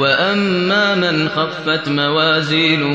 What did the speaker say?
وَأَمَّا مَنْ خَفَّتْ مَوَازِينُهُ